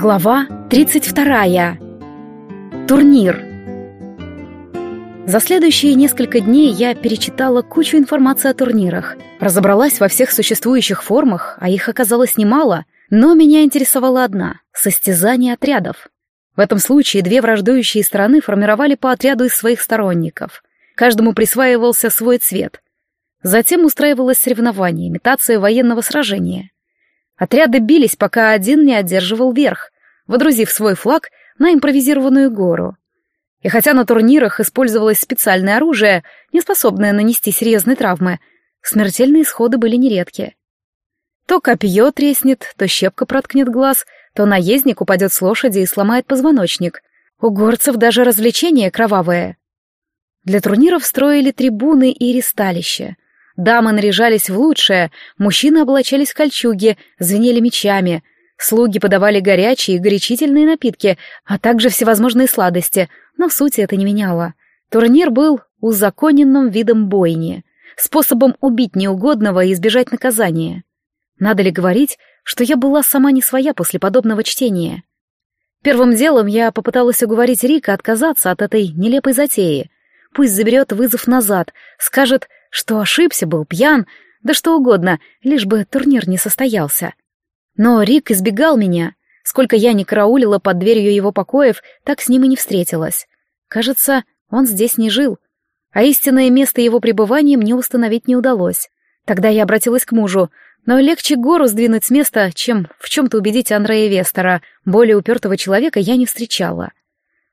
Глава 32. Турнир. За следующие несколько дней я перечитала кучу информации о турнирах, разобралась во всех существующих формах, а их оказалось немало, но меня интересовала одна — состязание отрядов. В этом случае две враждующие стороны формировали по отряду из своих сторонников. Каждому присваивался свой цвет. Затем устраивалось соревнование, имитация военного сражения — Отряды бились, пока один не одерживал верх, водрузив свой флаг на импровизированную гору. И хотя на турнирах использовалось специальное оружие, не способное нанести серьезные травмы, смертельные исходы были нередки. То копье треснет, то щепка проткнет глаз, то наездник упадет с лошади и сломает позвоночник. У горцев даже развлечения кровавые. Для турниров строили трибуны и ристалища — Дамы наряжались в лучшее, мужчины облачались в кольчуги, звенели мечами, слуги подавали горячие и горячительные напитки, а также всевозможные сладости, но сути это не меняло. Турнир был узаконенным видом бойни, способом убить неугодного и избежать наказания. Надо ли говорить, что я была сама не своя после подобного чтения? Первым делом я попыталась уговорить Рика отказаться от этой нелепой затеи. Пусть заберет вызов назад, скажет что ошибся, был пьян, да что угодно, лишь бы турнир не состоялся. Но Рик избегал меня. Сколько я не караулила под дверью его покоев, так с ним и не встретилась. Кажется, он здесь не жил. А истинное место его пребывания мне установить не удалось. Тогда я обратилась к мужу, но легче гору сдвинуть с места, чем в чем-то убедить Андрея Вестера. Более упертого человека я не встречала.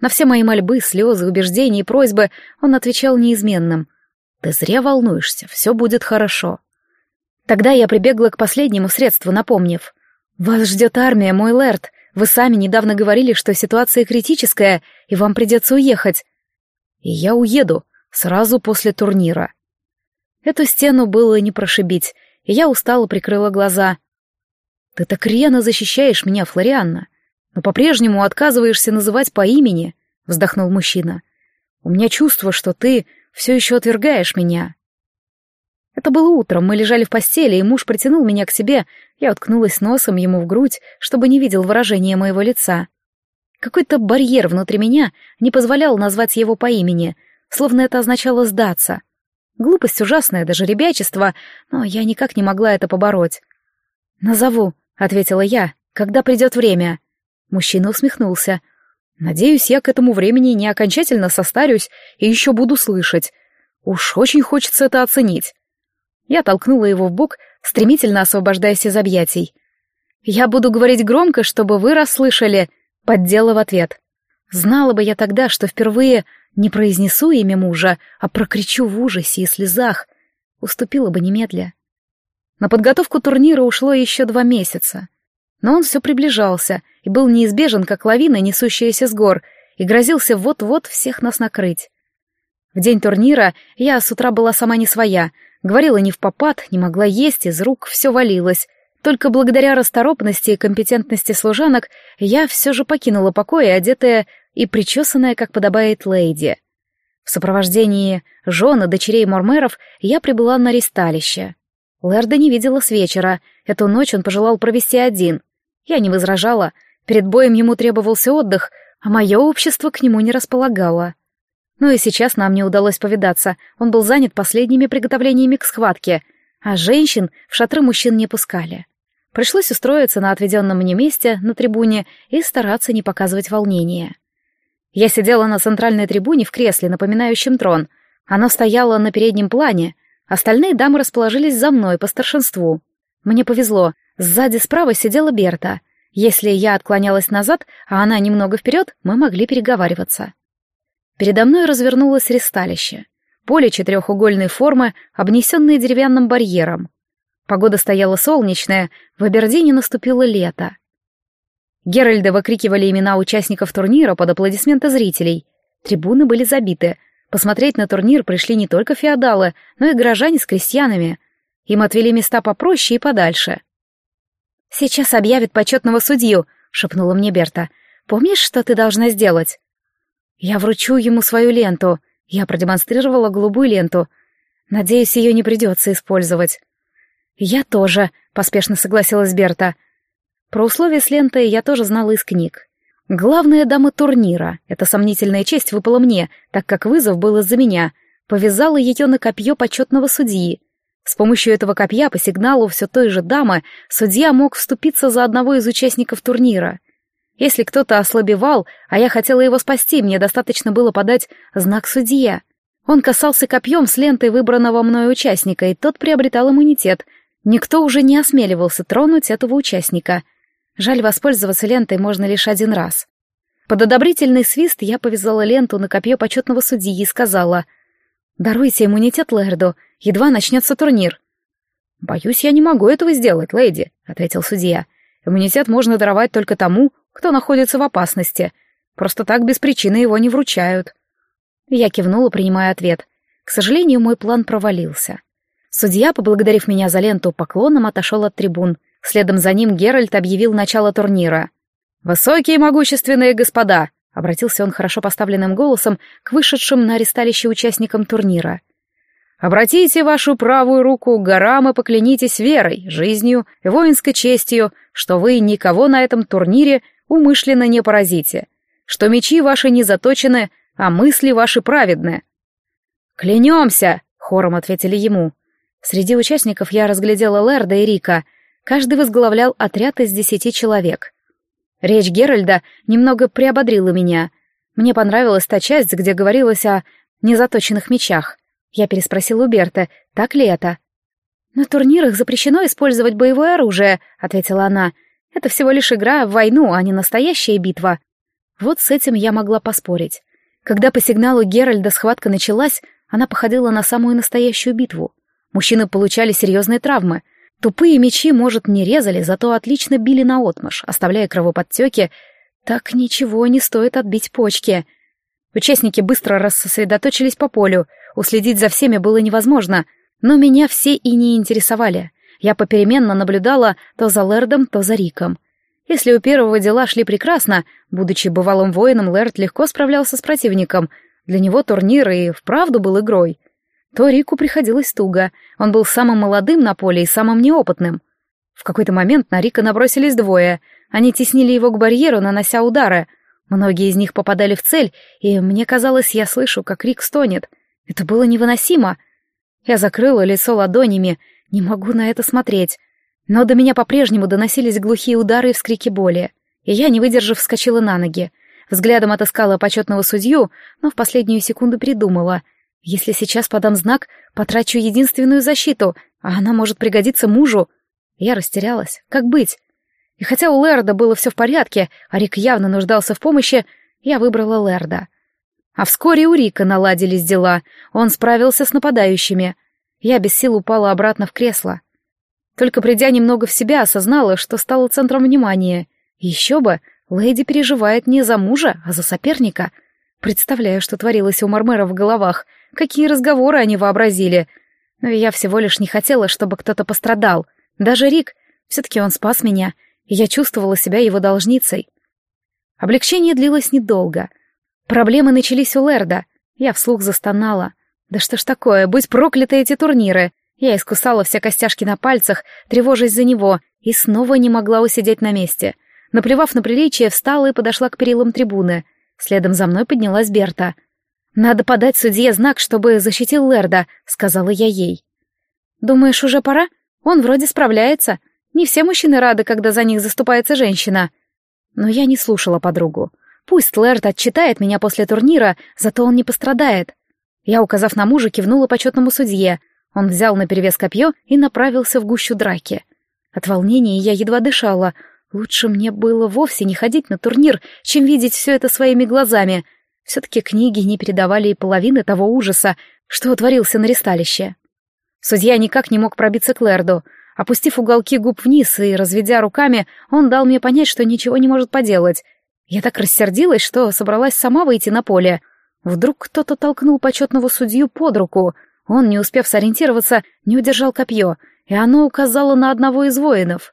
На все мои мольбы, слезы, убеждения и просьбы он отвечал неизменным — ты зря волнуешься, все будет хорошо. Тогда я прибегла к последнему средству, напомнив. Вас ждет армия, мой лэрд. Вы сами недавно говорили, что ситуация критическая, и вам придется уехать. И я уеду, сразу после турнира. Эту стену было не прошибить, и я устало прикрыла глаза. Ты так рьяно защищаешь меня, Флорианна, но по-прежнему отказываешься называть по имени, вздохнул мужчина. У меня чувство, что ты все еще отвергаешь меня». Это было утром, мы лежали в постели, и муж притянул меня к себе. Я уткнулась носом ему в грудь, чтобы не видел выражения моего лица. Какой-то барьер внутри меня не позволял назвать его по имени, словно это означало сдаться. Глупость ужасная, даже ребячество, но я никак не могла это побороть. «Назову», — ответила я, — «когда придет время». Мужчина усмехнулся. Надеюсь, я к этому времени не окончательно состарюсь и еще буду слышать. Уж очень хочется это оценить. Я толкнула его в бок, стремительно освобождаясь из объятий. «Я буду говорить громко, чтобы вы расслышали», — поддела в ответ. Знала бы я тогда, что впервые не произнесу имя мужа, а прокричу в ужасе и слезах, уступила бы немедля. На подготовку турнира ушло еще два месяца. Но он все приближался и был неизбежен, как лавина, несущаяся с гор, и грозился вот-вот всех нас накрыть. В день турнира я с утра была сама не своя, говорила не в попад, не могла есть, из рук все валилось. Только благодаря расторопности и компетентности служанок я все же покинула покой, одетая и причесанная, как подобает лейди. В сопровождении жены дочерей Мормеров я прибыла на ристалище. Лэрда не видела с вечера, эту ночь он пожелал провести один — я не возражала, перед боем ему требовался отдых, а мое общество к нему не располагало. Но и сейчас нам не удалось повидаться, он был занят последними приготовлениями к схватке, а женщин в шатры мужчин не пускали. Пришлось устроиться на отведенном мне месте, на трибуне, и стараться не показывать волнения. Я сидела на центральной трибуне в кресле, напоминающем трон. Оно стояло на переднем плане, остальные дамы расположились за мной по старшинству. Мне повезло, Сзади справа сидела Берта. Если я отклонялась назад, а она немного вперед, мы могли переговариваться. Передо мной развернулось ресталище. Поле четырехугольной формы, обнесенное деревянным барьером. Погода стояла солнечная, в Абердине наступило лето. Геральды выкрикивали имена участников турнира под аплодисменты зрителей. Трибуны были забиты. Посмотреть на турнир пришли не только феодалы, но и горожане с крестьянами. Им отвели места попроще и подальше. «Сейчас объявят почетного судью», — шепнула мне Берта. «Помнишь, что ты должна сделать?» «Я вручу ему свою ленту». Я продемонстрировала голубую ленту. Надеюсь, ее не придется использовать. «Я тоже», — поспешно согласилась Берта. Про условия с лентой я тоже знала из книг. Главная дама турнира, эта сомнительная честь выпала мне, так как вызов был из-за меня, повязала ее на копье почетного судьи. С помощью этого копья по сигналу все той же дамы судья мог вступиться за одного из участников турнира. Если кто-то ослабевал, а я хотела его спасти, мне достаточно было подать знак судья. Он касался копьем с лентой выбранного мной участника, и тот приобретал иммунитет. Никто уже не осмеливался тронуть этого участника. Жаль, воспользоваться лентой можно лишь один раз. Под одобрительный свист я повязала ленту на копье почетного судьи и сказала «Даруйте иммунитет Лэрду, едва начнется турнир». «Боюсь, я не могу этого сделать, леди», — ответил судья. «Иммунитет можно даровать только тому, кто находится в опасности. Просто так без причины его не вручают». Я кивнула, принимая ответ. К сожалению, мой план провалился. Судья, поблагодарив меня за ленту поклоном, отошел от трибун. Следом за ним Геральт объявил начало турнира. «Высокие могущественные господа!» — обратился он хорошо поставленным голосом к вышедшим на аресталище участникам турнира. «Обратите вашу правую руку к горам и поклянитесь верой, жизнью и воинской честью, что вы никого на этом турнире умышленно не поразите, что мечи ваши не заточены а мысли ваши праведны». «Клянемся!» — хором ответили ему. Среди участников я разглядела Лерда и Рика. Каждый возглавлял отряд из десяти человек. Речь Геральда немного приободрила меня. Мне понравилась та часть, где говорилось о незаточенных мечах. Я переспросила у Берта, так ли это? «На турнирах запрещено использовать боевое оружие», — ответила она. «Это всего лишь игра в войну, а не настоящая битва». Вот с этим я могла поспорить. Когда по сигналу Геральда схватка началась, она походила на самую настоящую битву. Мужчины получали серьезные травмы. Тупые мечи, может, не резали, зато отлично били наотмашь, оставляя кровоподтеки. Так ничего не стоит отбить почки. Участники быстро рассосредоточились по полю. Уследить за всеми было невозможно, но меня все и не интересовали. Я попеременно наблюдала то за Лэрдом, то за Риком — если у первого дела шли прекрасно, будучи бывалым воином, Лэрд легко справлялся с противником. Для него турнир и вправду был игрой. То Рику приходилось туго. Он был самым молодым на поле и самым неопытным. В какой-то момент на Рика набросились двое. Они теснили его к барьеру, нанося удары. Многие из них попадали в цель, и мне казалось, я слышу, как Рик стонет. Это было невыносимо. Я закрыла лицо ладонями. Не могу на это смотреть. Но до меня по-прежнему доносились глухие удары и вскрики боли. И я, не выдержав, вскочила на ноги. Взглядом отыскала почетного судью, но в последнюю секунду придумала. Если сейчас подам знак, потрачу единственную защиту, а она может пригодиться мужу. Я растерялась. Как быть? И хотя у Лерда было все в порядке, а Рик явно нуждался в помощи, я выбрала Лерда. А вскоре у Рика наладились дела. Он справился с нападающими. Я без сил упала обратно в кресло. Только придя немного в себя, осознала, что стала центром внимания. Еще бы, леди переживает не за мужа, а за соперника. Представляю, что творилось у Мармера в головах, какие разговоры они вообразили. Но я всего лишь не хотела, чтобы кто-то пострадал. Даже Рик, все-таки он спас меня, и я чувствовала себя его должницей. Облегчение длилось недолго. Проблемы начались у Лерда. Я вслух застонала. Да что ж такое, будь прокляты эти турниры. Я искусала все костяшки на пальцах, тревожась за него, и снова не могла усидеть на месте. Наплевав на приличие, встала и подошла к перилам трибуны. Следом за мной поднялась Берта. «Надо подать судье знак, чтобы защитил Лерда», — сказала я ей. «Думаешь, уже пора? Он вроде справляется. Не все мужчины рады, когда за них заступается женщина». Но я не слушала подругу. Пусть Лэрд отчитает меня после турнира, зато он не пострадает. Я, указав на мужа, кивнула почетному судье. Он взял наперевес копье и направился в гущу драки. От волнения я едва дышала. Лучше мне было вовсе не ходить на турнир, чем видеть все это своими глазами. Все-таки книги не передавали и половины того ужаса, что творился на ресталище. Судья никак не мог пробиться к Лерду. Опустив уголки губ вниз и разведя руками, он дал мне понять, что ничего не может поделать. Я так рассердилась, что собралась сама выйти на поле. Вдруг кто-то толкнул почетного судью под руку — он, не успев сориентироваться, не удержал копье, и оно указало на одного из воинов.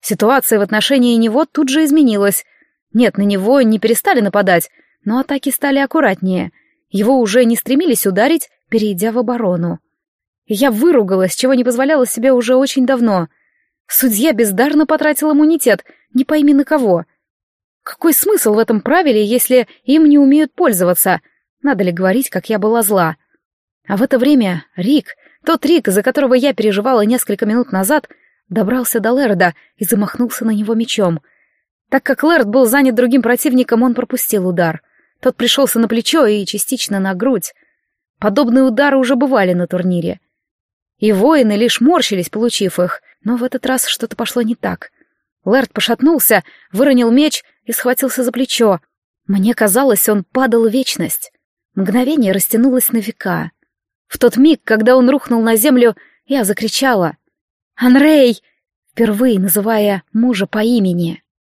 Ситуация в отношении него тут же изменилась. Нет, на него не перестали нападать, но атаки стали аккуратнее. Его уже не стремились ударить, перейдя в оборону. Я выругалась, чего не позволяла себе уже очень давно. Судья бездарно потратил иммунитет. не пойми на кого. Какой смысл в этом правиле, если им не умеют пользоваться? Надо ли говорить, как я была зла? А в это время Рик, тот Рик, за которого я переживала несколько минут назад, добрался до Лерда и замахнулся на него мечом. Так как Лерд был занят другим противником, он пропустил удар. Тот пришелся на плечо и частично на грудь. Подобные удары уже бывали на турнире. И воины лишь морщились, получив их, но в этот раз что-то пошло не так. Лэрд пошатнулся, выронил меч и схватился за плечо. Мне казалось, он падал в вечность. Мгновение растянулось на века. В тот миг, когда он рухнул на землю, я закричала. «Анрей!» впервые называя мужа по имени.